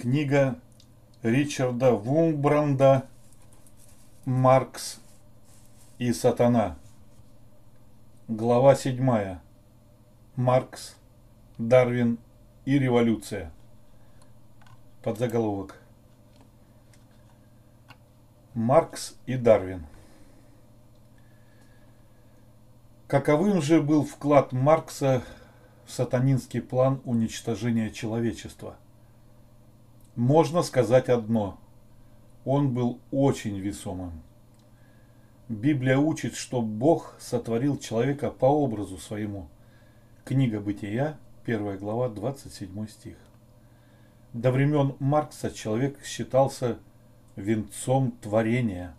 Книга Ричарда Вумбранда «Маркс и сатана». Глава 7. Маркс, Дарвин и революция. Подзаголовок. Маркс и Дарвин. Каковым же был вклад Маркса в сатанинский план уничтожения человечества – можно сказать одно. Он был очень весомым. Библия учит, что Бог сотворил человека по образу своему. Книга Бытия, 1 глава, 27 стих. До времен Маркса человек считался венцом творения.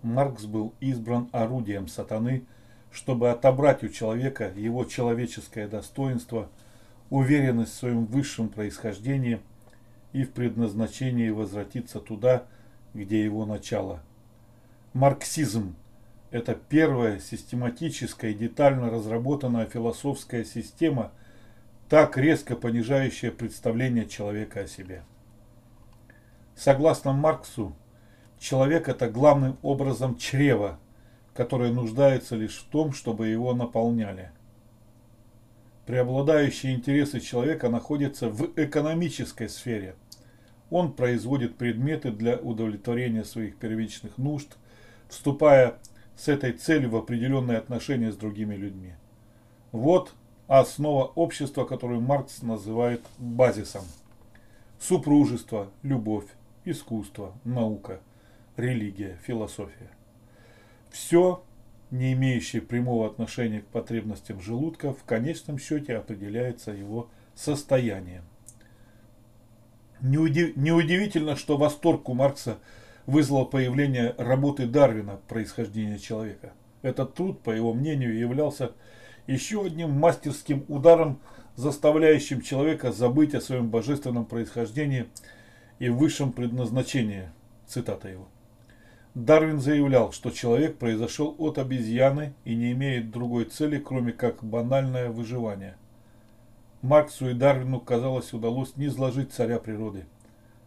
Маркс был избран орудием сатаны, чтобы отобрать у человека его человеческое достоинство, уверенность в своем высшем происхождении – и в предназначении возвратиться туда, где его начало. Марксизм – это первая систематическая и детально разработанная философская система, так резко понижающая представление человека о себе. Согласно Марксу, человек – это главным образом чрево, которое нуждается лишь в том, чтобы его наполняли. Преобладающие интересы человека находятся в экономической сфере. Он производит предметы для удовлетворения своих первичных нужд, вступая с этой целью в определенные отношения с другими людьми. Вот основа общества, которую Маркс называет базисом. Супружество, любовь, искусство, наука, религия, философия. Все не имеющий прямого отношения к потребностям желудка, в конечном счете определяется его состоянием. Неудивительно, что восторг у Маркса вызвало появление работы Дарвина «Происхождение человека». Этот труд, по его мнению, являлся еще одним мастерским ударом, заставляющим человека забыть о своем божественном происхождении и высшем предназначении. Цитата его. Дарвин заявлял, что человек произошел от обезьяны и не имеет другой цели, кроме как банальное выживание. Марксу и Дарвину, казалось, удалось не изложить царя природы.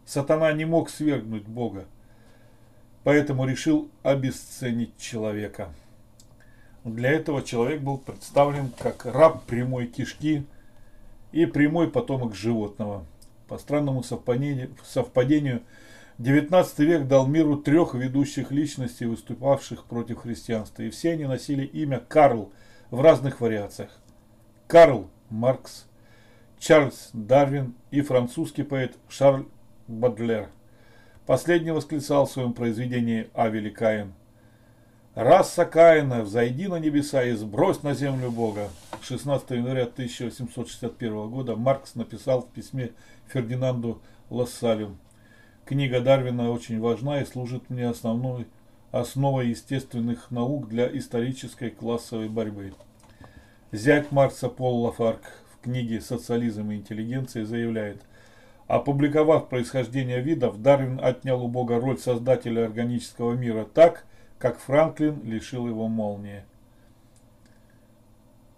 Сатана не мог свергнуть Бога, поэтому решил обесценить человека. Для этого человек был представлен как раб прямой кишки и прямой потомок животного. По странному совпадению, совпадению XIX век дал миру трех ведущих личностей, выступавших против христианства, и все они носили имя Карл в разных вариациях. Карл Маркс, Чарльз Дарвин и французский поэт Шарль Бадлер. Последний восклицал в своем произведении «Авели Каин». «Раса Каина, взойди на небеса и сбрось на землю Бога». 16 января 1861 года Маркс написал в письме Фердинанду Лассалю Книга Дарвина очень важна и служит мне основной основой естественных наук для исторической классовой борьбы. Зять Маркса Пол Лафарк в книге «Социализм и интеллигенция» заявляет, опубликовав происхождение видов, Дарвин отнял у Бога роль создателя органического мира так, как Франклин лишил его молнии.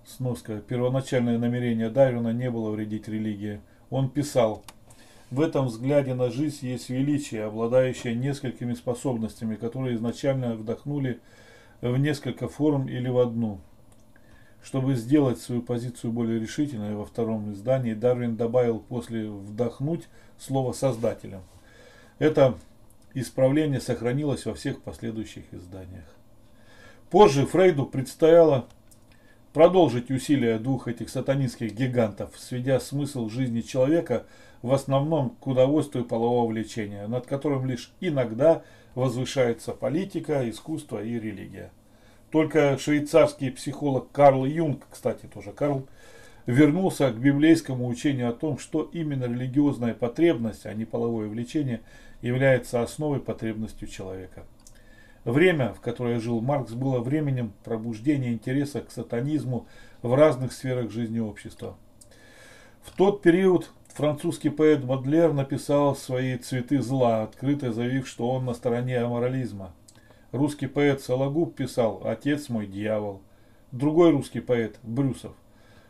Сноска. Первоначальное намерение Дарвина не было вредить религии. Он писал, в этом взгляде на жизнь есть величие, обладающее несколькими способностями, которые изначально вдохнули в несколько форм или в одну. Чтобы сделать свою позицию более решительной, во втором издании Дарвин добавил после «вдохнуть» слово «создателем». Это исправление сохранилось во всех последующих изданиях. Позже Фрейду предстояло продолжить усилия двух этих сатанинских гигантов, сведя смысл жизни человека в основном к удовольствию полового влечения, над которым лишь иногда возвышается политика, искусство и религия. Только швейцарский психолог Карл Юнг, кстати, тоже Карл, вернулся к библейскому учению о том, что именно религиозная потребность, а не половое влечение, является основой потребностью человека. Время, в которое жил Маркс, было временем пробуждения интереса к сатанизму в разных сферах жизни общества. В тот период Французский поэт Мадлер написал свои «Цветы зла», открыто заявив, что он на стороне аморализма. Русский поэт Сологуб писал «Отец мой дьявол». Другой русский поэт Брюсов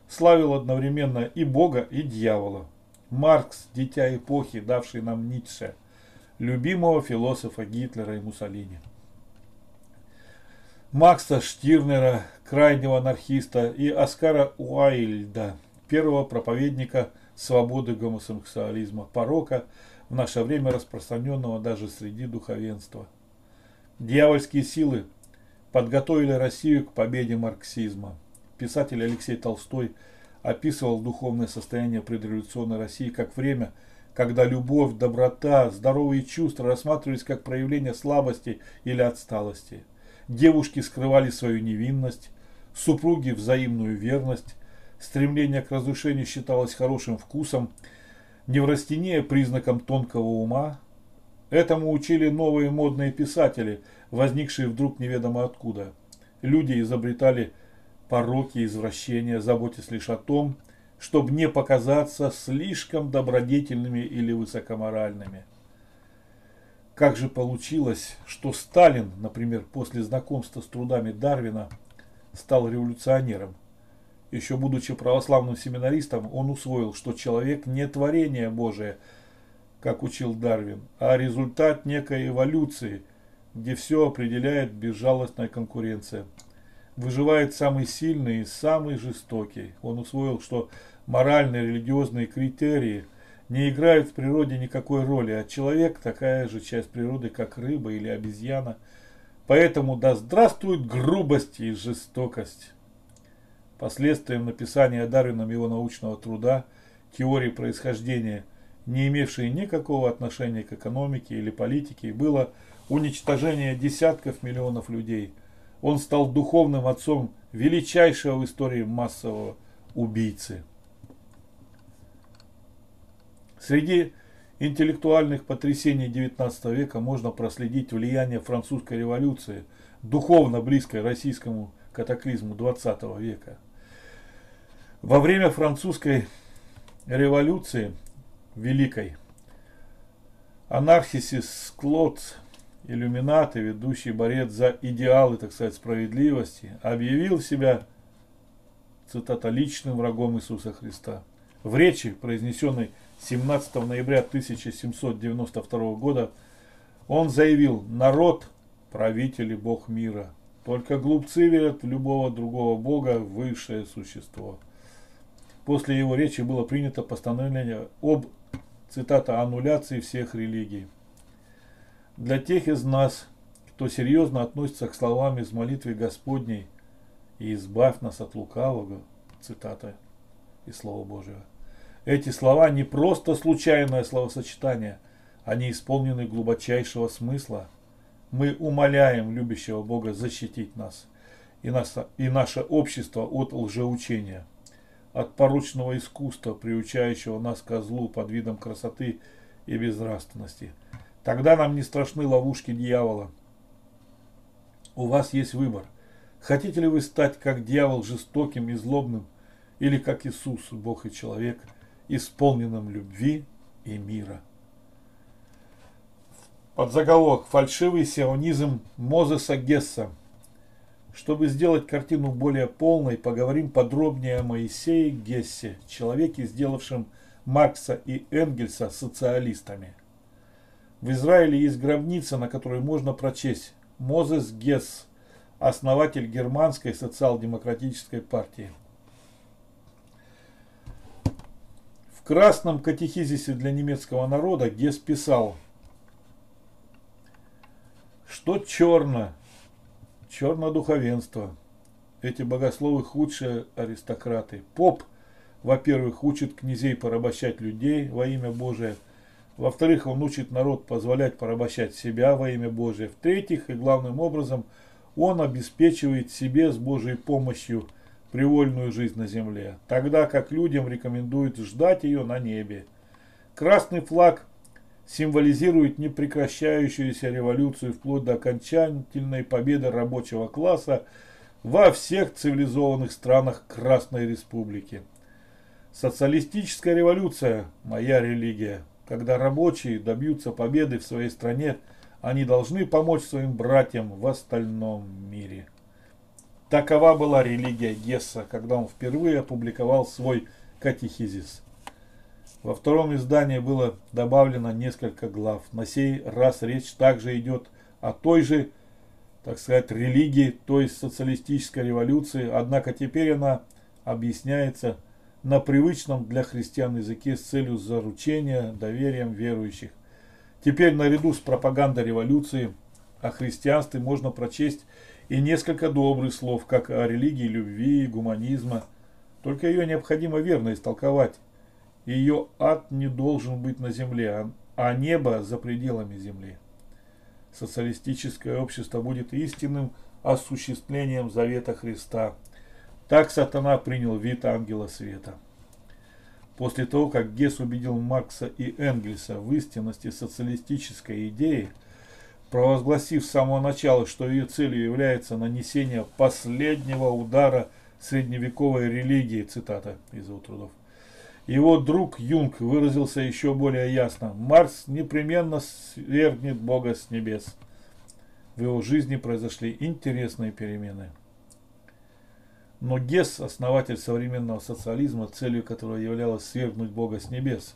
славил одновременно и Бога, и дьявола. Маркс – дитя эпохи, давший нам Ницше, любимого философа Гитлера и Муссолини. Макса Штирнера, крайнего анархиста, и Оскара Уайльда, первого проповедника свободы гомосексуализма, порока, в наше время распространенного даже среди духовенства. Дьявольские силы подготовили Россию к победе марксизма. Писатель Алексей Толстой описывал духовное состояние предреволюционной России как время, когда любовь, доброта, здоровые чувства рассматривались как проявление слабости или отсталости. Девушки скрывали свою невинность, супруги взаимную верность, стремление к разрушению считалось хорошим вкусом, неврастения признаком тонкого ума. Этому учили новые модные писатели, возникшие вдруг неведомо откуда. Люди изобретали пороки, извращения, заботясь лишь о том, чтобы не показаться слишком добродетельными или высокоморальными. Как же получилось, что Сталин, например, после знакомства с трудами Дарвина, стал революционером? Еще будучи православным семинаристом, он усвоил, что человек не творение Божие, как учил Дарвин, а результат некой эволюции, где все определяет безжалостная конкуренция. Выживает самый сильный и самый жестокий. Он усвоил, что моральные религиозные критерии не играют в природе никакой роли, а человек такая же часть природы, как рыба или обезьяна. Поэтому да здравствует грубость и жестокость. Последствием написания Дарвином его научного труда «Теории происхождения», не имевшей никакого отношения к экономике или политике, было уничтожение десятков миллионов людей. Он стал духовным отцом величайшего в истории массового убийцы. Среди интеллектуальных потрясений XIX века можно проследить влияние французской революции, духовно близкой российскому катаклизму XX века. Во время французской революции Великой анархисис Клотц, иллюминат и ведущий борец за идеалы, так сказать, справедливости, объявил себя, цитата, личным врагом Иисуса Христа. В речи, произнесенной 17 ноября 1792 года, он заявил «Народ – правитель и бог мира». Только глупцы верят в любого другого бога, высшее существо. После его речи было принято постановление об, цитата, аннуляции всех религий. Для тех из нас, кто серьезно относится к словам из молитвы Господней и избавь нас от лукавого, цитата из Слова Божьего. Эти слова не просто случайное словосочетание, они исполнены глубочайшего смысла – мы умоляем любящего Бога защитить нас и, нас, и наше общество от лжеучения, от порочного искусства, приучающего нас к злу под видом красоты и безнравственности. Тогда нам не страшны ловушки дьявола. У вас есть выбор. Хотите ли вы стать как дьявол жестоким и злобным, или как Иисус, Бог и человек, исполненным любви и мира? Под заголовок «Фальшивый сионизм Мозеса Гесса». Чтобы сделать картину более полной, поговорим подробнее о Моисее Гессе, человеке, сделавшем Маркса и Энгельса социалистами. В Израиле есть гробница, на которой можно прочесть «Мозес Гесс, основатель германской социал-демократической партии». В красном катехизисе для немецкого народа Гесс писал – что черно? Черно духовенство. Эти богословы худшие аристократы. Поп, во-первых, учит князей порабощать людей во имя Божие. Во-вторых, он учит народ позволять порабощать себя во имя Божие. В-третьих, и главным образом, он обеспечивает себе с Божьей помощью привольную жизнь на земле, тогда как людям рекомендует ждать ее на небе. Красный флаг символизирует непрекращающуюся революцию вплоть до окончательной победы рабочего класса во всех цивилизованных странах Красной Республики. Социалистическая революция – моя религия. Когда рабочие добьются победы в своей стране, они должны помочь своим братьям в остальном мире. Такова была религия Гесса, когда он впервые опубликовал свой катехизис. Во втором издании было добавлено несколько глав. На сей раз речь также идет о той же, так сказать, религии, то есть социалистической революции, однако теперь она объясняется на привычном для христиан языке с целью заручения доверием верующих. Теперь наряду с пропагандой революции о христианстве можно прочесть и несколько добрых слов, как о религии любви, гуманизма. Только ее необходимо верно истолковать. Ее ад не должен быть на земле, а, а небо за пределами земли. Социалистическое общество будет истинным осуществлением завета Христа – так сатана принял вид ангела света. После того, как Гесс убедил Маркса и Энгельса в истинности социалистической идеи, провозгласив с самого начала, что ее целью является нанесение последнего удара средневековой религии, цитата из его трудов. Его друг Юнг выразился еще более ясно. Маркс непременно свергнет Бога с небес. В его жизни произошли интересные перемены. Но Гесс, основатель современного социализма, целью которого являлось свергнуть Бога с небес,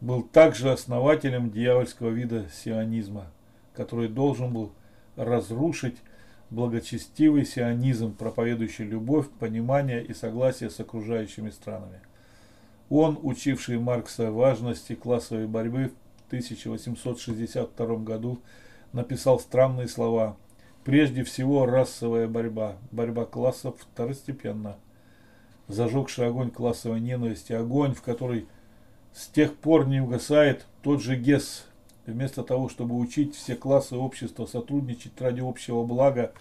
был также основателем дьявольского вида сионизма, который должен был разрушить благочестивый сионизм, проповедующий любовь, понимание и согласие с окружающими странами. Он, учивший Маркса важности классовой борьбы в 1862 году, написал странные слова – Прежде всего расовая борьба, борьба классов второстепенно. Зажегший огонь классовой ненависти, огонь, в который с тех пор не угасает тот же Гесс, вместо того, чтобы учить все классы общества сотрудничать ради общего блага,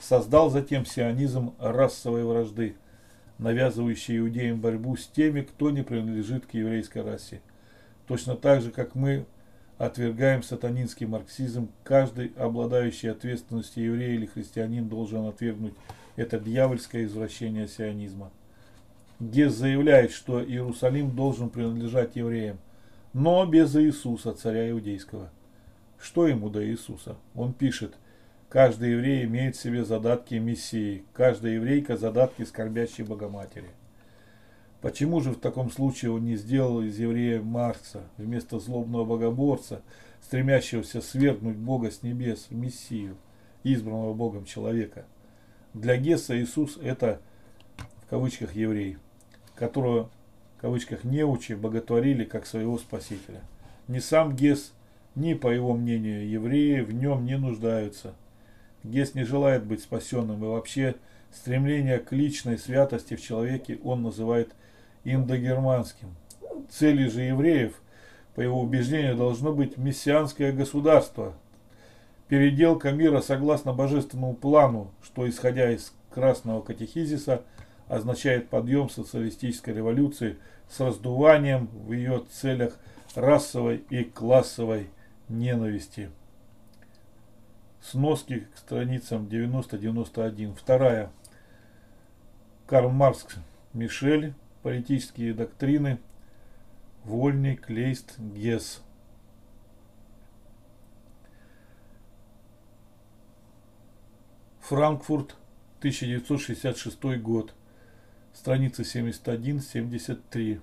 создал затем сионизм расовой вражды, навязывающий иудеям борьбу с теми, кто не принадлежит к еврейской расе. Точно так же, как мы Отвергаем сатанинский марксизм. Каждый обладающий ответственностью еврей или христианин должен отвергнуть это дьявольское извращение сионизма. Гес заявляет, что Иерусалим должен принадлежать евреям, но без Иисуса, царя иудейского. Что ему до Иисуса? Он пишет, каждый еврей имеет в себе задатки Мессии, каждая еврейка задатки скорбящей Богоматери. Почему же в таком случае он не сделал из еврея Маркса вместо злобного богоборца, стремящегося свергнуть Бога с небес Мессию, избранного Богом человека? Для Гесса Иисус это, в кавычках, еврей, которого, в кавычках, неучи боготворили как своего Спасителя. Ни сам Гесс, ни, по его мнению, евреи в нем не нуждаются. Гесс не желает быть спасенным и вообще стремление к личной святости в человеке он называет индогерманским. Целью же евреев, по его убеждению, должно быть мессианское государство, переделка мира согласно божественному плану, что, исходя из красного катехизиса, означает подъем социалистической революции с раздуванием в ее целях расовой и классовой ненависти. Сноски к страницам 90-91. Вторая. Карл Маркс, Мишель, политические доктрины, Вольный, Клейст, Гесс. Франкфурт, 1966 год, страница 71-73.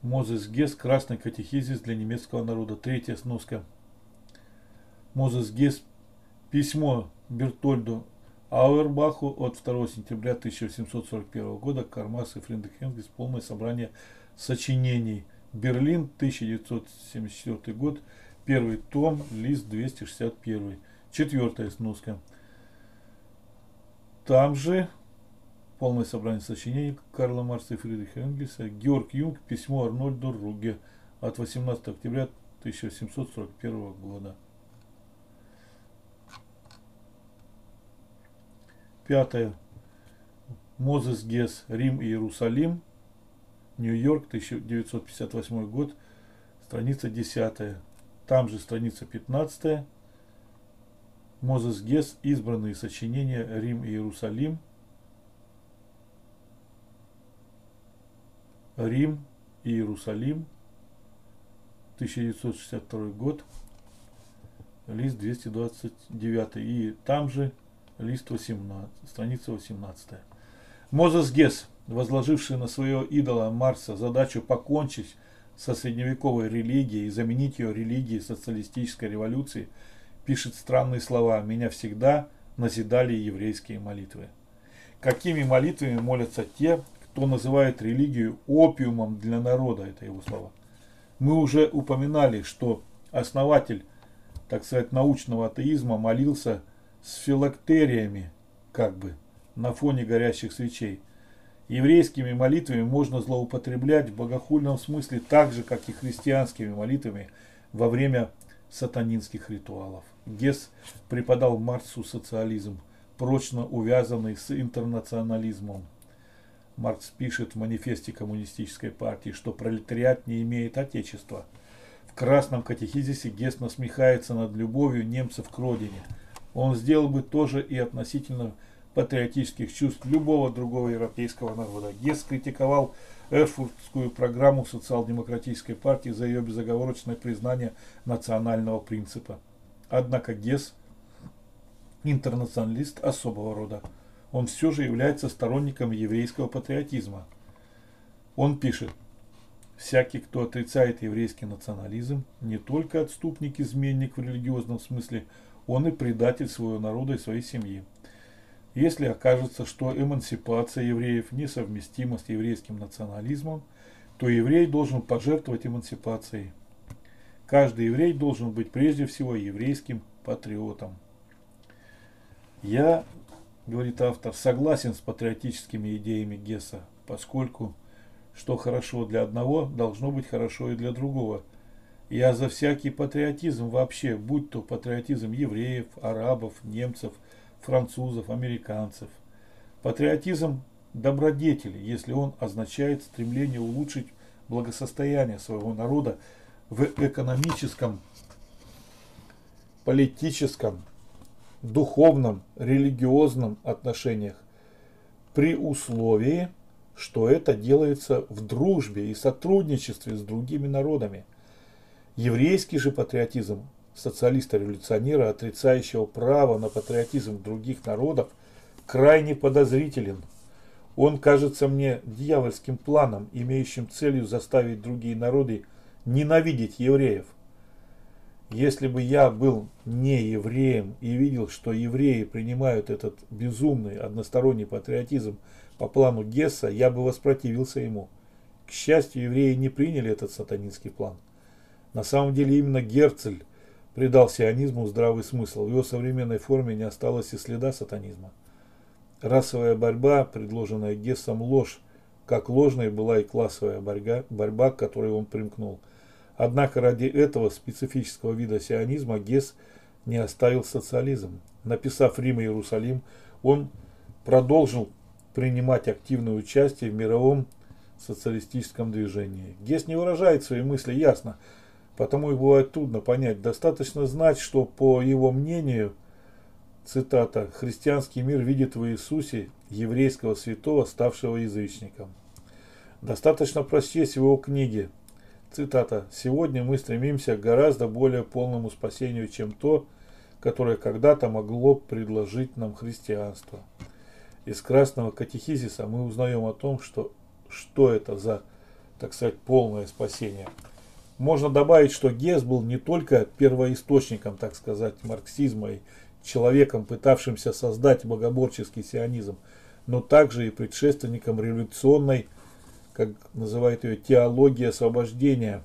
Мозес Гесс, Красный катехизис для немецкого народа. Третья сноска. Мозес Гесс, письмо Бертольду Ауэрбаху от 2 сентября 1841 года Кармас и Фридрих Энгельс полное собрание сочинений. Берлин, 1974 год, первый том, лист 261. Четвертая сноска. Там же полное собрание сочинений Карла Марса и Фридриха Энгельса, Георг Юнг, письмо Арнольду Руге от 18 октября 1741 года. Пятое. Мозес Гес, Рим и Иерусалим. Нью-Йорк, 1958 год. Страница 10. Там же страница 15. Мозес Гес, избранные сочинения Рим и Иерусалим. Рим и Иерусалим. 1962 год. Лист 229. И там же лист 18, страница 18. Мозес Гесс, возложивший на своего идола Марса задачу покончить со средневековой религией и заменить ее религией социалистической революции, пишет странные слова «Меня всегда назидали еврейские молитвы». Какими молитвами молятся те, кто называет религию опиумом для народа, это его слова. Мы уже упоминали, что основатель, так сказать, научного атеизма молился с филактериями, как бы, на фоне горящих свечей. Еврейскими молитвами можно злоупотреблять в богохульном смысле так же, как и христианскими молитвами во время сатанинских ритуалов. Гесс преподал Марксу социализм, прочно увязанный с интернационализмом. Маркс пишет в манифесте коммунистической партии, что пролетариат не имеет отечества. В красном катехизисе Гесс насмехается над любовью немцев к родине. Он сделал бы тоже и относительно патриотических чувств любого другого европейского народа. Гесс критиковал Эрфуртскую программу социал-демократической партии за ее безоговорочное признание национального принципа. Однако Гесс интернационалист особого рода. Он все же является сторонником еврейского патриотизма. Он пишет, всякий, кто отрицает еврейский национализм, не только отступник-изменник в религиозном смысле, он и предатель своего народа и своей семьи. Если окажется, что эмансипация евреев несовместима с еврейским национализмом, то еврей должен пожертвовать эмансипацией. Каждый еврей должен быть прежде всего еврейским патриотом. Я, говорит автор, согласен с патриотическими идеями Гесса, поскольку что хорошо для одного, должно быть хорошо и для другого. Я за всякий патриотизм вообще, будь то патриотизм евреев, арабов, немцев – французов, американцев. Патриотизм – добродетель, если он означает стремление улучшить благосостояние своего народа в экономическом, политическом, духовном, религиозном отношениях, при условии, что это делается в дружбе и сотрудничестве с другими народами. Еврейский же патриотизм социалиста-революционера, отрицающего право на патриотизм других народов, крайне подозрителен. Он кажется мне дьявольским планом, имеющим целью заставить другие народы ненавидеть евреев. Если бы я был не евреем и видел, что евреи принимают этот безумный односторонний патриотизм по плану Гесса, я бы воспротивился ему. К счастью, евреи не приняли этот сатанинский план. На самом деле именно Герцель придал сионизму здравый смысл. В его современной форме не осталось и следа сатанизма. Расовая борьба, предложенная Гессом, ложь, как ложной была и классовая борьба, борьба, к которой он примкнул. Однако ради этого специфического вида сионизма Гесс не оставил социализм. Написав Рим и Иерусалим, он продолжил принимать активное участие в мировом социалистическом движении. Гесс не выражает свои мысли ясно, Потому и бывает трудно понять. Достаточно знать, что по его мнению, цитата, «христианский мир видит в Иисусе еврейского святого, ставшего язычником». Достаточно прочесть в его книге, цитата, «Сегодня мы стремимся к гораздо более полному спасению, чем то, которое когда-то могло предложить нам христианство». Из Красного Катехизиса мы узнаем о том, что, что это за, так сказать, полное спасение – можно добавить, что Гесс был не только первоисточником, так сказать, марксизма и человеком, пытавшимся создать богоборческий сионизм, но также и предшественником революционной, как называет ее, теологии освобождения,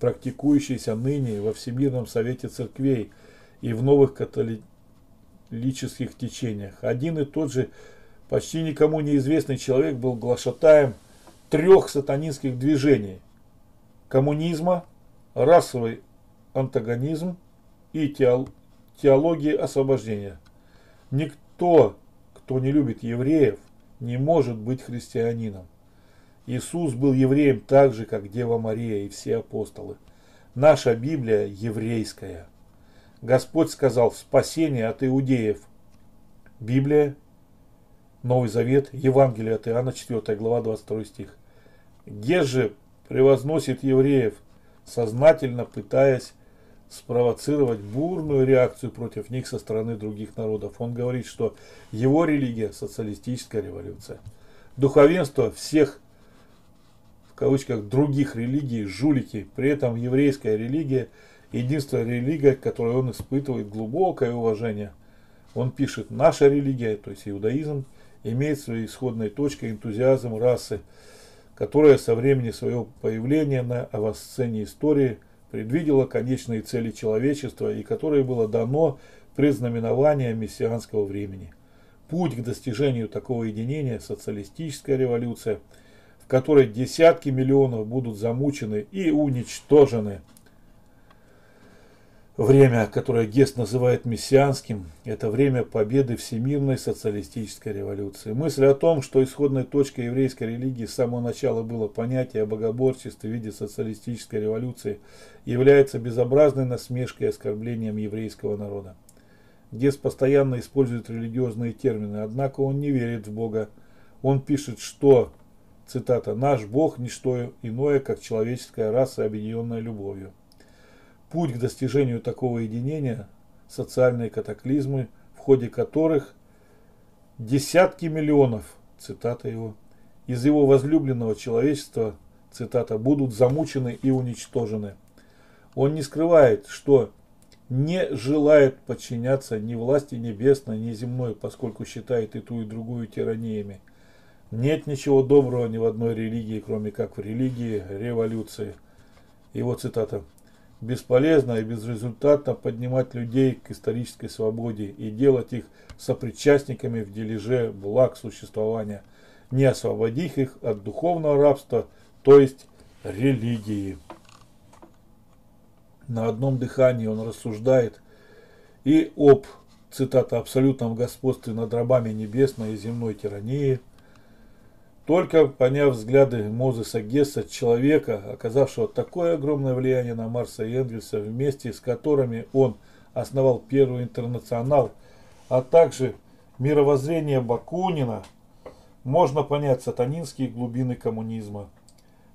практикующейся ныне во Всемирном Совете Церквей и в новых католических течениях. Один и тот же почти никому неизвестный человек был глашатаем трех сатанинских движений – коммунизма, расовый антагонизм и теологии освобождения. Никто, кто не любит евреев, не может быть христианином. Иисус был евреем так же, как Дева Мария и все апостолы. Наша Библия еврейская. Господь сказал спасение от иудеев. Библия, Новый Завет, Евангелие от Иоанна, 4 глава, 22 стих. Где же превозносит евреев, сознательно пытаясь спровоцировать бурную реакцию против них со стороны других народов. Он говорит, что его религия – социалистическая революция. Духовенство всех, в кавычках, других религий, жулики. При этом еврейская религия – единственная религия, к которой он испытывает глубокое уважение. Он пишет, наша религия, то есть иудаизм, имеет своей исходной точкой энтузиазм расы, которая со времени своего появления на авасцене истории предвидела конечные цели человечества и которое было дано предзнаменование мессианского времени. Путь к достижению такого единения – социалистическая революция, в которой десятки миллионов будут замучены и уничтожены – Время, которое Гест называет мессианским, это время победы всемирной социалистической революции. Мысль о том, что исходной точкой еврейской религии с самого начала было понятие о богоборчестве в виде социалистической революции, является безобразной насмешкой и оскорблением еврейского народа. Гест постоянно использует религиозные термины, однако он не верит в Бога. Он пишет, что, цитата, «наш Бог – не что иное, как человеческая раса, объединенная любовью». Путь к достижению такого единения – социальные катаклизмы, в ходе которых десятки миллионов, цитата его, из его возлюбленного человечества, цитата, будут замучены и уничтожены. Он не скрывает, что не желает подчиняться ни власти небесной, ни земной, поскольку считает и ту, и другую тираниями. Нет ничего доброго ни в одной религии, кроме как в религии революции. Его цитата бесполезно и безрезультатно поднимать людей к исторической свободе и делать их сопричастниками в дележе благ существования, не освободив их от духовного рабства, то есть религии. На одном дыхании он рассуждает и об, цитата, абсолютном господстве над рабами небесной и земной тирании – только поняв взгляды Мозеса Гесса, человека, оказавшего такое огромное влияние на Марса и Энгельса, вместе с которыми он основал Первый интернационал, а также мировоззрение Бакунина, можно понять сатанинские глубины коммунизма.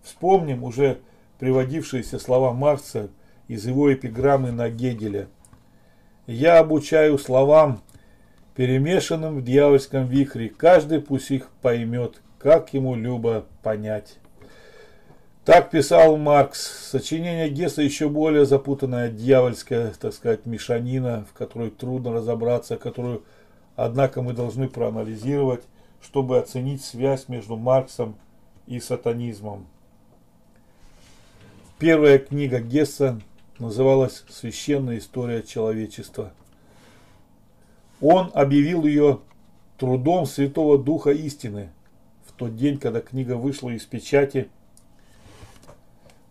Вспомним уже приводившиеся слова Маркса из его эпиграммы на Гегеля. «Я обучаю словам, перемешанным в дьявольском вихре, каждый пусть их поймет, как ему любо понять. Так писал Маркс. Сочинение Гесса еще более запутанная дьявольская, так сказать, мешанина, в которой трудно разобраться, которую, однако, мы должны проанализировать, чтобы оценить связь между Марксом и сатанизмом. Первая книга Гесса называлась «Священная история человечества». Он объявил ее трудом Святого Духа истины – тот день, когда книга вышла из печати,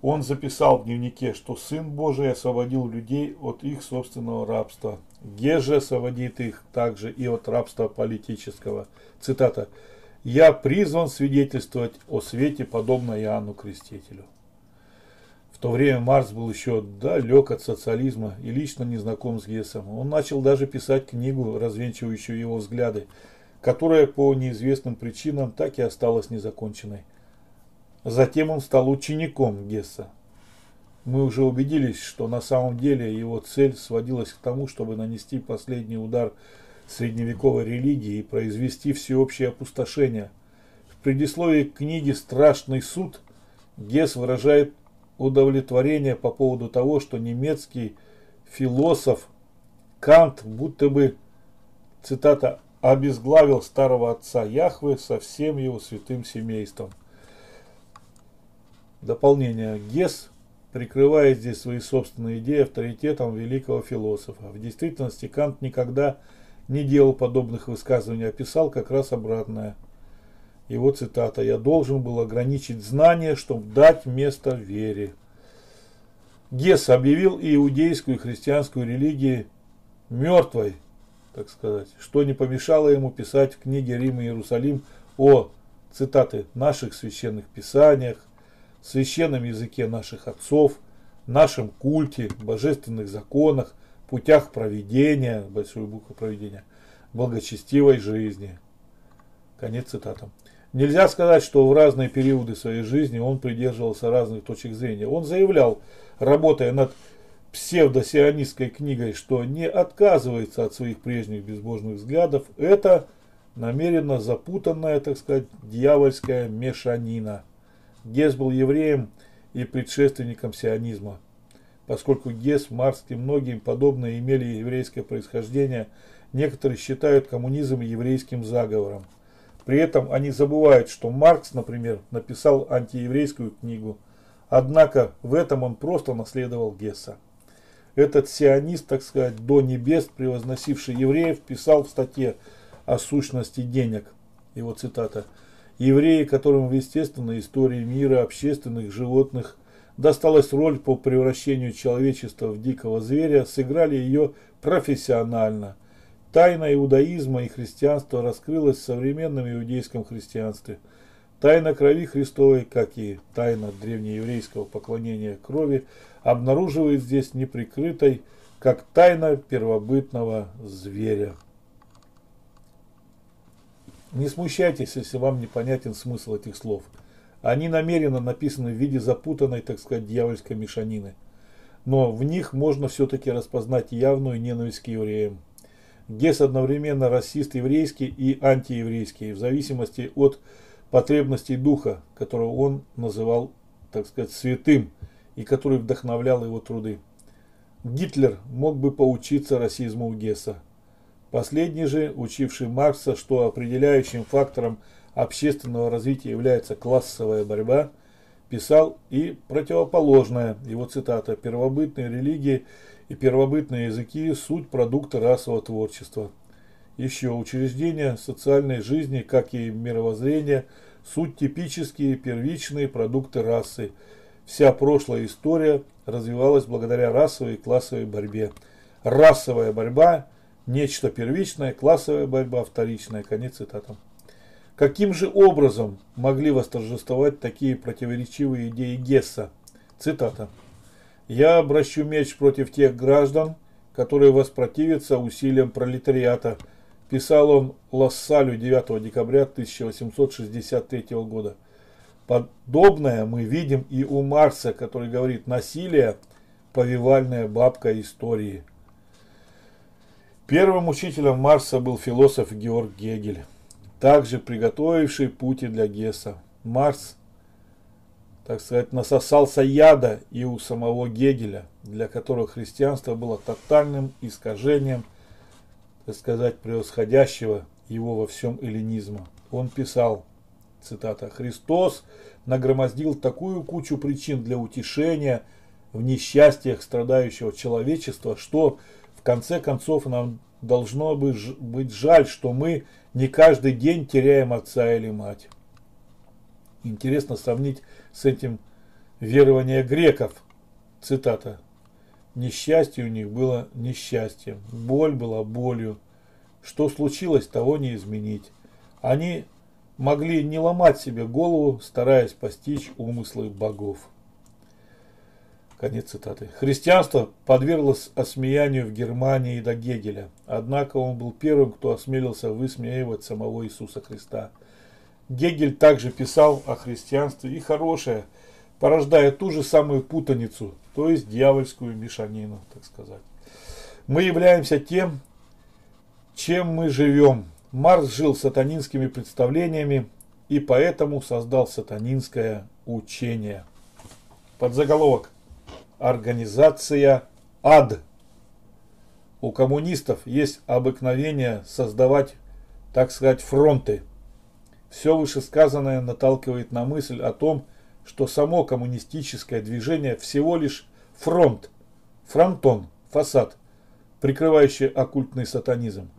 он записал в дневнике, что Сын Божий освободил людей от их собственного рабства. Геже освободит их также и от рабства политического. Цитата. «Я призван свидетельствовать о свете, подобно Иоанну Крестителю». В то время Марс был еще далек от социализма и лично не знаком с Гессом. Он начал даже писать книгу, развенчивающую его взгляды, которая по неизвестным причинам так и осталась незаконченной. Затем он стал учеником Гесса. Мы уже убедились, что на самом деле его цель сводилась к тому, чтобы нанести последний удар средневековой религии и произвести всеобщее опустошение. В предисловии книги «Страшный суд» Гесс выражает удовлетворение по поводу того, что немецкий философ Кант будто бы, цитата, обезглавил старого отца Яхвы со всем его святым семейством. Дополнение. Гес прикрывает здесь свои собственные идеи авторитетом великого философа. В действительности Кант никогда не делал подобных высказываний, а писал как раз обратное. Его цитата «Я должен был ограничить знания, чтобы дать место вере». Гес объявил иудейскую и христианскую религии мертвой, так сказать, что не помешало ему писать в книге Рим и Иерусалим о, цитаты, наших священных писаниях, священном языке наших отцов, нашем культе, божественных законах, путях проведения, большую букву проведения, благочестивой жизни. Конец цитаты. Нельзя сказать, что в разные периоды своей жизни он придерживался разных точек зрения. Он заявлял, работая над псевдосионистской книгой, что не отказывается от своих прежних безбожных взглядов, это намеренно запутанная, так сказать, дьявольская мешанина. Гесс был евреем и предшественником сионизма. Поскольку Гесс, Маркс и многим подобные имели еврейское происхождение, некоторые считают коммунизм еврейским заговором. При этом они забывают, что Маркс, например, написал антиеврейскую книгу. Однако в этом он просто наследовал Гесса. Этот сионист, так сказать, до небес, превозносивший евреев, писал в статье о сущности денег. Его цитата. Евреи, которым в естественной истории мира общественных животных досталась роль по превращению человечества в дикого зверя, сыграли ее профессионально. Тайна иудаизма и христианства раскрылась в современном иудейском христианстве. Тайна крови Христовой, как и тайна древнееврейского поклонения крови, обнаруживает здесь неприкрытой, как тайна первобытного зверя. Не смущайтесь, если вам непонятен смысл этих слов. Они намеренно написаны в виде запутанной, так сказать, дьявольской мешанины. Но в них можно все-таки распознать явную ненависть к евреям. Гесс одновременно расист еврейский и антиеврейский, в зависимости от потребностей духа, которого он называл, так сказать, святым, и который вдохновлял его труды. Гитлер мог бы поучиться расизму Гесса. Последний же, учивший Маркса, что определяющим фактором общественного развития является классовая борьба, писал и противоположное, его цитата, «первобытные религии и первобытные языки – суть продукта расового творчества». Еще учреждения социальной жизни, как и мировоззрения, суть типические первичные продукты расы. Вся прошлая история развивалась благодаря расовой и классовой борьбе. Расовая борьба Нечто первичное, классовая борьба вторичная. Конец цитаты. Каким же образом могли восторжествовать такие противоречивые идеи Гесса? Цитата. «Я обращу меч против тех граждан, которые воспротивятся усилиям пролетариата», писал он Лассалю 9 декабря 1863 года. Подобное мы видим и у Марса, который говорит «насилие – повивальная бабка истории». Первым учителем Марса был философ Георг Гегель, также приготовивший пути для Гесса. Марс, так сказать, насосался яда и у самого Гегеля, для которого христианство было тотальным искажением, так сказать, превосходящего его во всем эллинизма. Он писал, цитата, «Христос нагромоздил такую кучу причин для утешения в несчастьях страдающего человечества, что в конце концов, нам должно быть жаль, что мы не каждый день теряем отца или мать. Интересно сравнить с этим верование греков. Цитата. Несчастье у них было несчастьем, боль была болью. Что случилось, того не изменить. Они могли не ломать себе голову, стараясь постичь умыслы богов. Конец цитаты. Христианство подверглось осмеянию в Германии до Гегеля. Однако он был первым, кто осмелился высмеивать самого Иисуса Христа. Гегель также писал о христианстве и хорошее, порождая ту же самую путаницу, то есть дьявольскую мешанину, так сказать. Мы являемся тем, чем мы живем. Марс жил сатанинскими представлениями и поэтому создал сатанинское учение. Подзаголовок. Организация ад. У коммунистов есть обыкновение создавать, так сказать, фронты. Все вышесказанное наталкивает на мысль о том, что само коммунистическое движение всего лишь фронт, фронтон, фасад, прикрывающий оккультный сатанизм.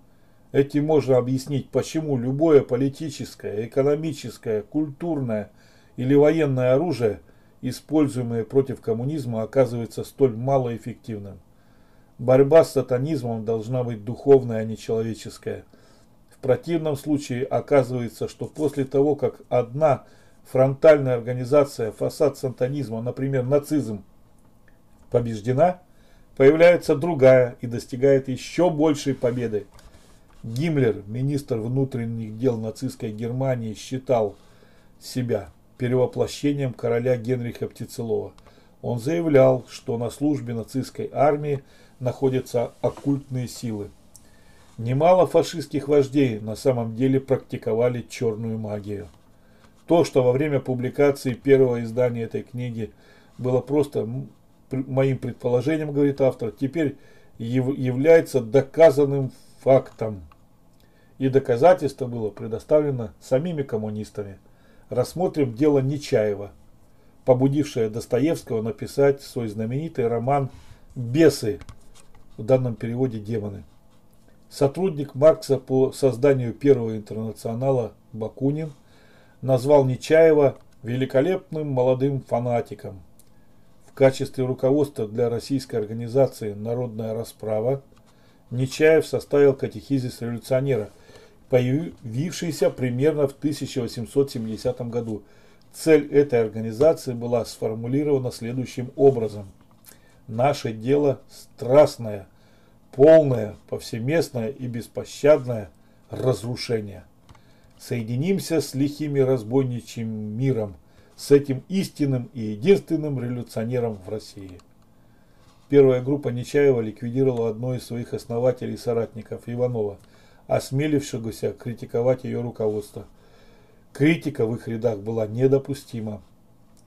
Этим можно объяснить, почему любое политическое, экономическое, культурное или военное оружие – используемое против коммунизма, оказывается столь малоэффективным. Борьба с сатанизмом должна быть духовная, а не человеческая. В противном случае оказывается, что после того, как одна фронтальная организация, фасад сатанизма, например, нацизм, побеждена, появляется другая и достигает еще большей победы. Гиммлер, министр внутренних дел нацистской Германии, считал себя перевоплощением короля Генриха Птицелова. Он заявлял, что на службе нацистской армии находятся оккультные силы. Немало фашистских вождей на самом деле практиковали черную магию. То, что во время публикации первого издания этой книги было просто моим предположением, говорит автор, теперь является доказанным фактом. И доказательство было предоставлено самими коммунистами. Рассмотрим дело Нечаева, побудившее Достоевского написать свой знаменитый роман «Бесы», в данном переводе «Демоны». Сотрудник Маркса по созданию первого интернационала Бакунин назвал Нечаева великолепным молодым фанатиком. В качестве руководства для российской организации «Народная расправа» Нечаев составил катехизис революционера, появившийся примерно в 1870 году. Цель этой организации была сформулирована следующим образом. Наше дело страстное – полное, повсеместное и беспощадное разрушение. Соединимся с лихими разбойничьим миром, с этим истинным и единственным революционером в России. Первая группа Нечаева ликвидировала одно из своих основателей и соратников Иванова, осмелившегося критиковать ее руководство. Критика в их рядах была недопустима.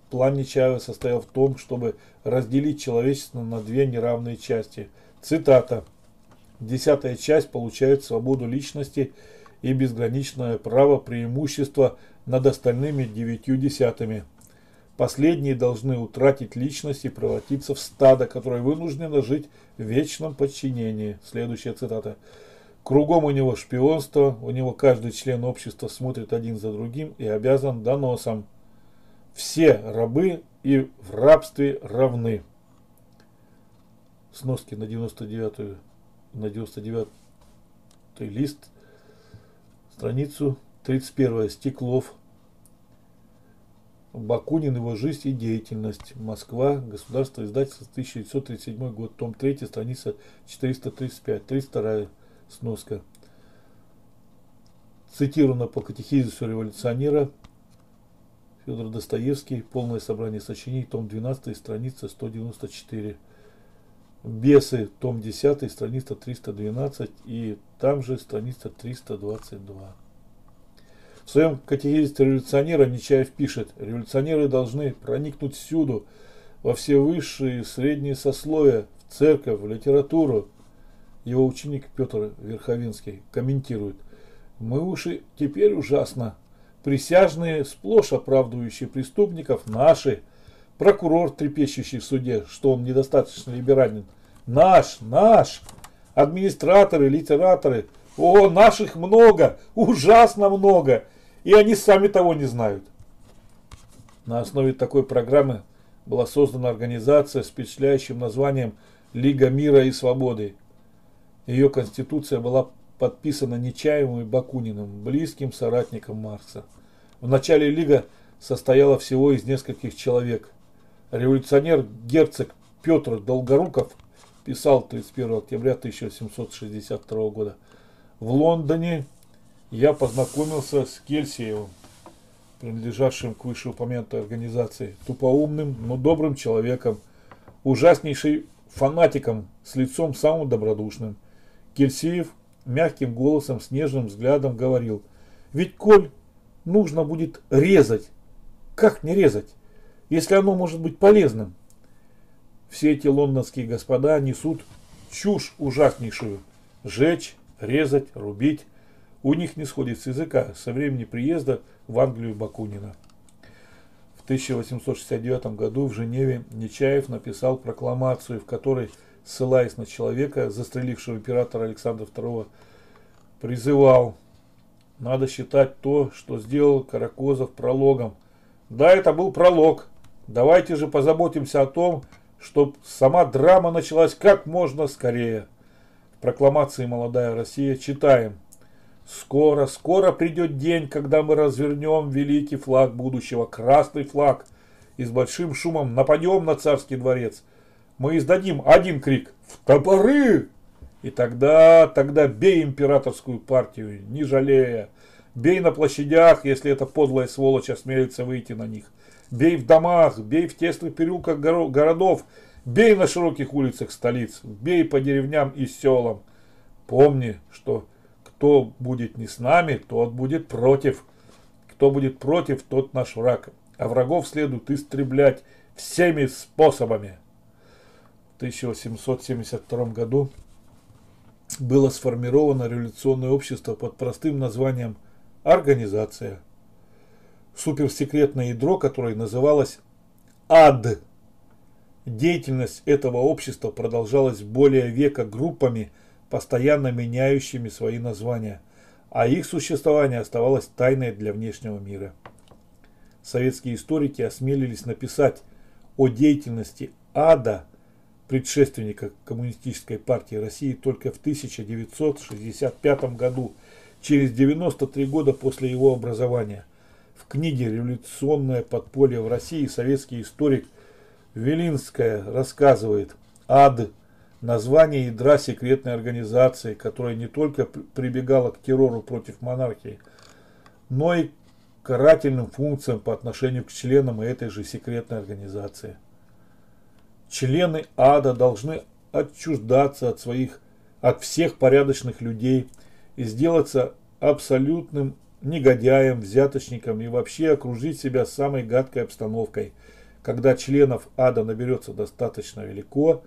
План Нечаева состоял в том, чтобы разделить человечество на две неравные части. Цитата. Десятая часть получает свободу личности и безграничное право преимущества над остальными девятью десятыми. Последние должны утратить личность и превратиться в стадо, которое вынуждено жить в вечном подчинении. Следующая цитата. Кругом у него шпионство, у него каждый член общества смотрит один за другим и обязан доносом. Все рабы и в рабстве равны. Сноски на 99-ю на 99 лист, страницу 31. Стеклов. Бакунин, его жизнь и деятельность. Москва, государство, издательство, 1937 год, том 3, страница 435, 32 сноска. Цитировано по катехизису революционера Федор Достоевский, полное собрание сочинений, том 12, страница 194. Бесы, том 10, страница 312 и там же страница 322. В своем категории революционера Нечаев пишет, революционеры должны проникнуть всюду, во все высшие и средние сословия, в церковь, в литературу. Его ученик Петр Верховинский комментирует, мы уж теперь ужасно. Присяжные, сплошь оправдывающие преступников, наши, прокурор, трепещущий в суде, что он недостаточно либерален, Наш, наш. Администраторы, литераторы. О, наших много, ужасно много. И они сами того не знают. На основе такой программы была создана организация с впечатляющим названием Лига мира и свободы. Ее конституция была подписана Нечаевым и Бакуниным, близким соратником Маркса. В начале Лига состояла всего из нескольких человек. Революционер герцог Петр Долгоруков – писал 31 октября 1762 года. В Лондоне я познакомился с Кельсиевым, принадлежавшим к вышеупомянутой организации, тупоумным, но добрым человеком, ужаснейший фанатиком, с лицом самым добродушным. Кельсиев мягким голосом, с нежным взглядом говорил, ведь коль нужно будет резать, как не резать, если оно может быть полезным? Все эти лондонские господа несут чушь ужаснейшую. Жечь, резать, рубить. У них не сходит с языка со времени приезда в Англию Бакунина. В 1869 году в Женеве Нечаев написал прокламацию, в которой, ссылаясь на человека, застрелившего императора Александра II, призывал надо считать то, что сделал Каракозов прологом. Да, это был пролог. Давайте же позаботимся о том, чтобы сама драма началась как можно скорее. В прокламации «Молодая Россия» читаем. Скоро, скоро придет день, когда мы развернем великий флаг будущего, красный флаг, и с большим шумом нападем на царский дворец. Мы издадим один крик «В топоры!» И тогда, тогда бей императорскую партию, не жалея. Бей на площадях, если эта подлая сволочь осмелится выйти на них. Бей в домах, бей в тесных переулках городов, бей на широких улицах столиц, бей по деревням и селам. Помни, что кто будет не с нами, тот будет против. Кто будет против, тот наш враг. А врагов следует истреблять всеми способами. В 1872 году было сформировано революционное общество под простым названием «Организация». Суперсекретное ядро, которое называлось АД. Деятельность этого общества продолжалась более века группами, постоянно меняющими свои названия, а их существование оставалось тайной для внешнего мира. Советские историки осмелились написать о деятельности АДА – предшественника Коммунистической партии России только в 1965 году, через 93 года после его образования. В книге «Революционное подполье в России» советский историк Велинская рассказывает. «Ад» – название ядра секретной организации, которая не только прибегала к террору против монархии, но и карательным функциям по отношению к членам этой же секретной организации – Члены ада должны отчуждаться от своих, от всех порядочных людей и сделаться абсолютным негодяем, взяточником и вообще окружить себя самой гадкой обстановкой. Когда членов ада наберется достаточно велико,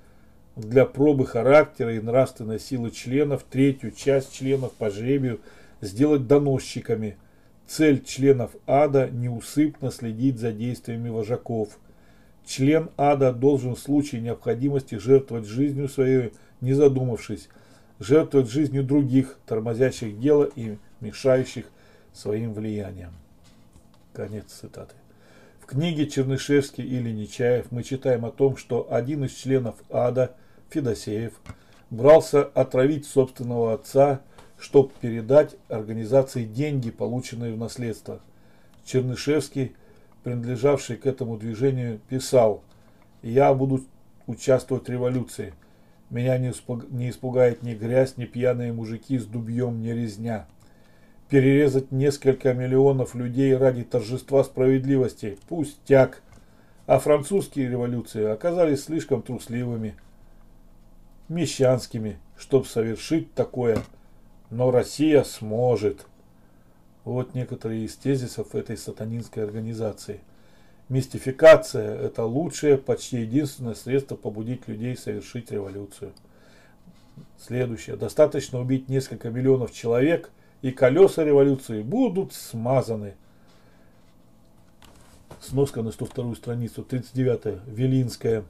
для пробы характера и нравственной силы членов, третью часть членов по жребию сделать доносчиками. Цель членов ада неусыпно следить за действиями вожаков – Член ада должен в случае необходимости жертвовать жизнью своей, не задумавшись, жертвовать жизнью других, тормозящих дело и мешающих своим влиянием. Конец цитаты. В книге Чернышевский или Нечаев мы читаем о том, что один из членов ада, Федосеев, брался отравить собственного отца, чтобы передать организации деньги, полученные в наследство. Чернышевский принадлежавший к этому движению, писал «Я буду участвовать в революции. Меня не, испугает ни грязь, ни пьяные мужики с дубьем, ни резня. Перерезать несколько миллионов людей ради торжества справедливости – пустяк. А французские революции оказались слишком трусливыми, мещанскими, чтобы совершить такое. Но Россия сможет. Вот некоторые из тезисов этой сатанинской организации. Мистификация – это лучшее, почти единственное средство побудить людей совершить революцию. Следующее. Достаточно убить несколько миллионов человек, и колеса революции будут смазаны. Сноска на 102 страницу, 39 Велинская,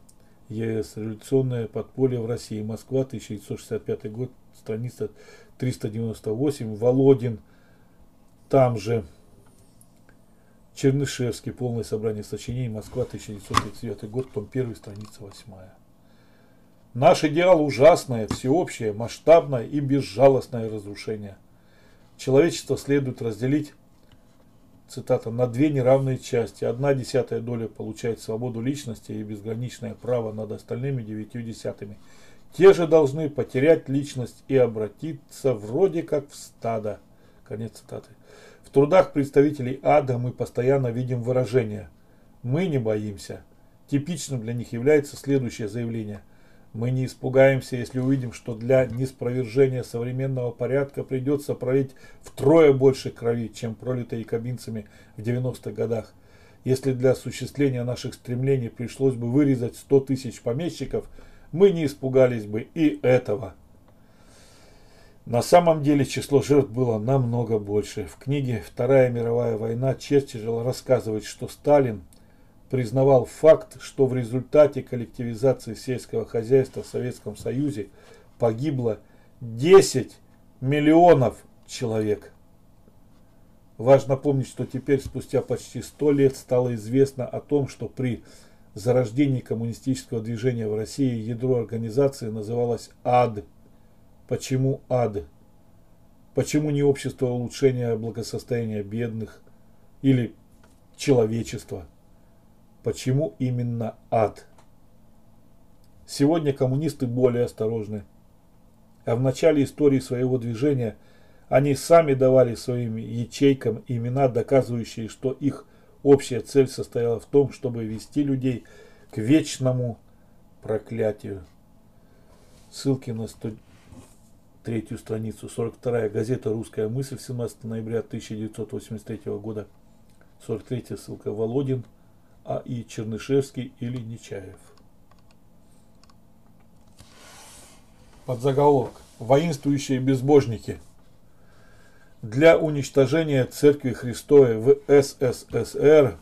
ЕС, революционное подполье в России, Москва, 1965 год, страница 398, Володин, там же Чернышевский, полное собрание сочинений, Москва, 1939 год, том 1, страница 8. Наш идеал ужасное, всеобщее, масштабное и безжалостное разрушение. Человечество следует разделить, цитата, на две неравные части. Одна десятая доля получает свободу личности и безграничное право над остальными девятью десятыми. Те же должны потерять личность и обратиться вроде как в стадо. Конец цитаты. В трудах представителей ада мы постоянно видим выражение «мы не боимся». Типичным для них является следующее заявление. Мы не испугаемся, если увидим, что для неспровержения современного порядка придется пролить втрое больше крови, чем пролитой якобинцами в 90-х годах. Если для осуществления наших стремлений пришлось бы вырезать 100 тысяч помещиков, мы не испугались бы и этого. На самом деле число жертв было намного больше. В книге «Вторая мировая война» Черчилль рассказывает, что Сталин признавал факт, что в результате коллективизации сельского хозяйства в Советском Союзе погибло 10 миллионов человек. Важно помнить, что теперь, спустя почти 100 лет, стало известно о том, что при зарождении коммунистического движения в России ядро организации называлось АД – Почему ад? Почему не общество улучшения благосостояния бедных или человечества? Почему именно ад? Сегодня коммунисты более осторожны. А в начале истории своего движения они сами давали своим ячейкам имена, доказывающие, что их общая цель состояла в том, чтобы вести людей к вечному проклятию. Ссылки на третью страницу. 42 газета «Русская мысль» 17 ноября 1983 года. 43 ссылка Володин, А. И. Чернышевский или Нечаев. Подзаголовок. Воинствующие безбожники. Для уничтожения Церкви Христовой в СССР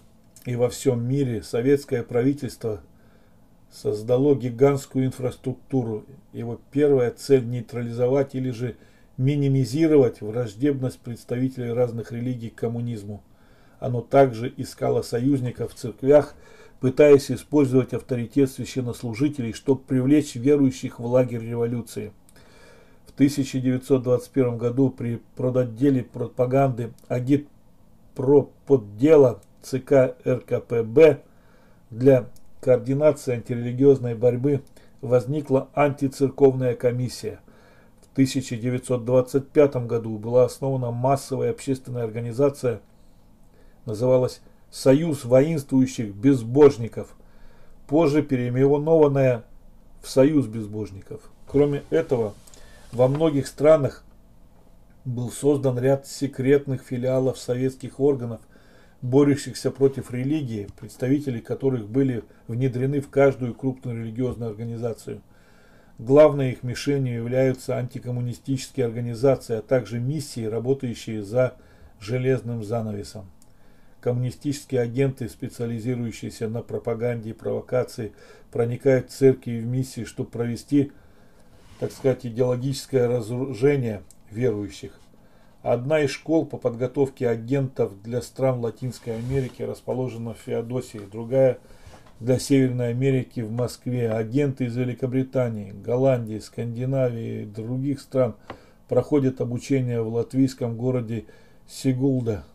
и во всем мире советское правительство создало гигантскую инфраструктуру. Его первая цель нейтрализовать или же минимизировать враждебность представителей разных религий к коммунизму. Оно также искало союзников в церквях, пытаясь использовать авторитет священнослужителей, чтобы привлечь верующих в лагерь революции. В 1921 году при продотделе пропаганды агитпроподдела ЦК РКПБ для координации антирелигиозной борьбы возникла антицерковная комиссия. В 1925 году была основана массовая общественная организация, называлась «Союз воинствующих безбожников», позже переименованная в «Союз безбожников». Кроме этого, во многих странах был создан ряд секретных филиалов советских органов – борющихся против религии, представители которых были внедрены в каждую крупную религиозную организацию. Главной их мишенью являются антикоммунистические организации, а также миссии, работающие за железным занавесом. Коммунистические агенты, специализирующиеся на пропаганде и провокации, проникают в церкви и в миссии, чтобы провести, так сказать, идеологическое разоружение верующих. Одна из школ по подготовке агентов для стран Латинской Америки расположена в Феодосии, другая для Северной Америки в Москве. Агенты из Великобритании, Голландии, Скандинавии и других стран проходят обучение в латвийском городе Сигулда,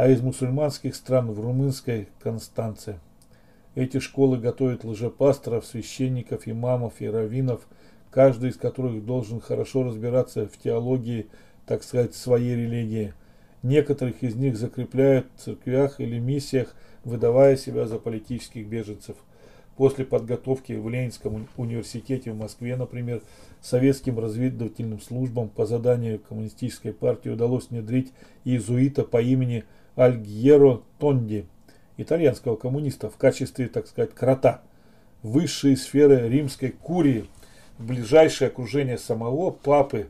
а из мусульманских стран в румынской Констанце. Эти школы готовят лжепасторов, священников, имамов и раввинов, каждый из которых должен хорошо разбираться в теологии так сказать, своей религии. Некоторых из них закрепляют в церквях или миссиях, выдавая себя за политических беженцев. После подготовки в Ленинском университете в Москве, например, советским разведывательным службам по заданию коммунистической партии удалось внедрить иезуита по имени Альгьеро Тонди, итальянского коммуниста, в качестве, так сказать, крота. Высшие сферы римской курии, ближайшее окружение самого папы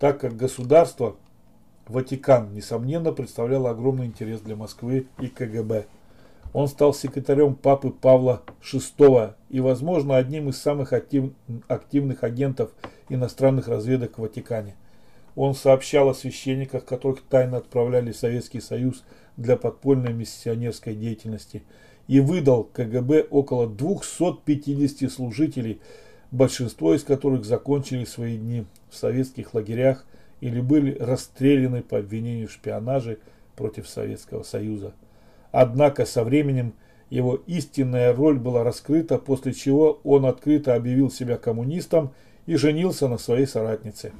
так как государство Ватикан, несомненно, представлял огромный интерес для Москвы и КГБ. Он стал секретарем папы Павла VI и, возможно, одним из самых актив, активных агентов иностранных разведок в Ватикане. Он сообщал о священниках, которых тайно отправляли в Советский Союз для подпольной миссионерской деятельности, и выдал КГБ около 250 служителей, большинство из которых закончили свои дни в советских лагерях или были расстреляны по обвинению в шпионаже против Советского Союза. Однако со временем его истинная роль была раскрыта, после чего он открыто объявил себя коммунистом и женился на своей соратнице.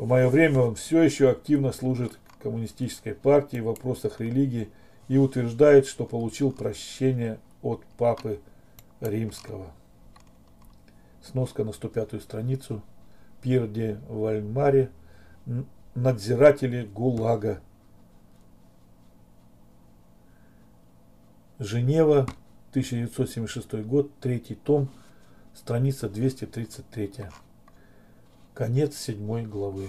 В мое время он все еще активно служит коммунистической партии в вопросах религии и утверждает, что получил прощение от папы римского. Сноска на 105 страницу. Пир де Вальмаре, надзиратели ГУЛАГа. Женева, 1976 год, третий том, страница 233. Конец седьмой главы.